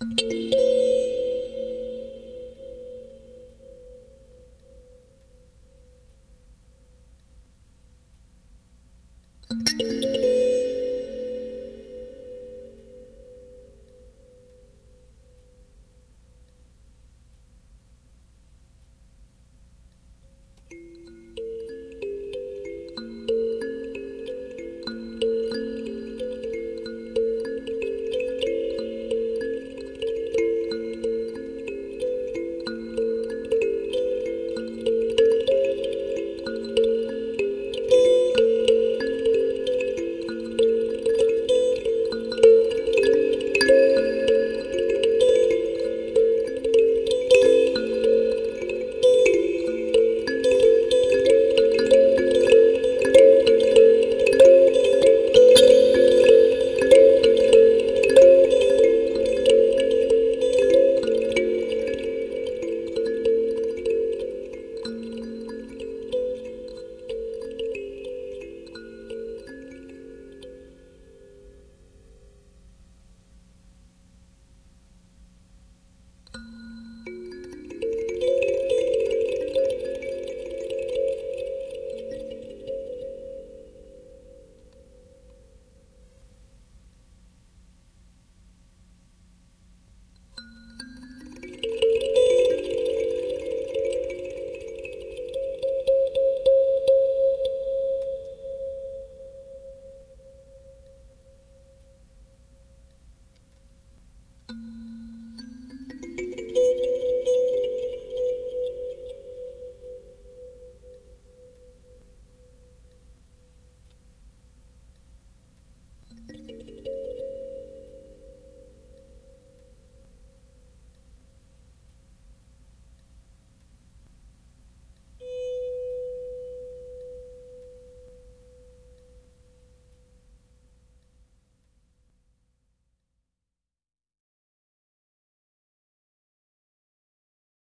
Música